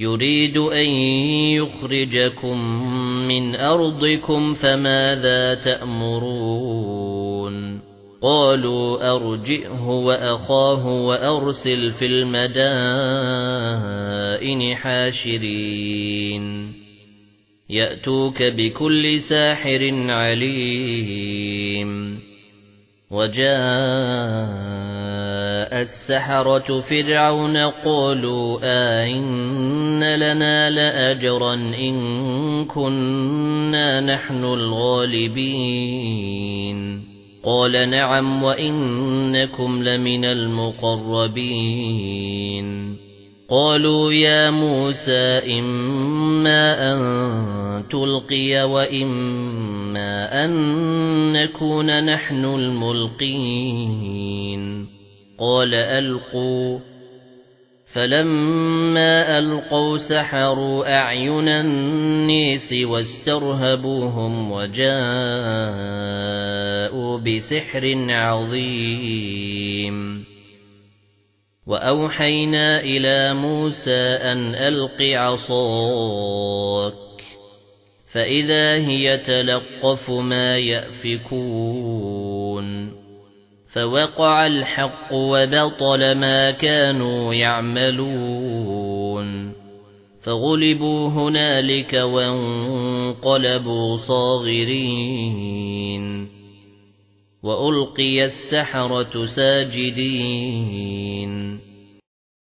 يريد أن يخرجكم من أرضكم فماذا تأمرون؟ قالوا أرجئه وأخاه وأرسل في المدائن حاشرين. يأتوك بكل ساحر عليم. وجاء السحرة فرعون قالوا آئن لنا لأجرا إن كنا نحن الغالبين. قال نعم وإنكم لمن المقربين. قالوا يا موسى إما أن تلقي وإما أن نكون نحن الملقين. قال ألقوا. فلما ألقوا سحروا أعين النيس واسترهبوهم وجاءوا بسحر عظيم. وأوحينا إلى موسى أن ألق عصاك. فإذا هي تلقف ما يأفكون. فوقع الحق وبطل ما كانوا يعملون. فغلبوا هنالك وانقلبوا صاغرين. وألقي السحرة ساجدين.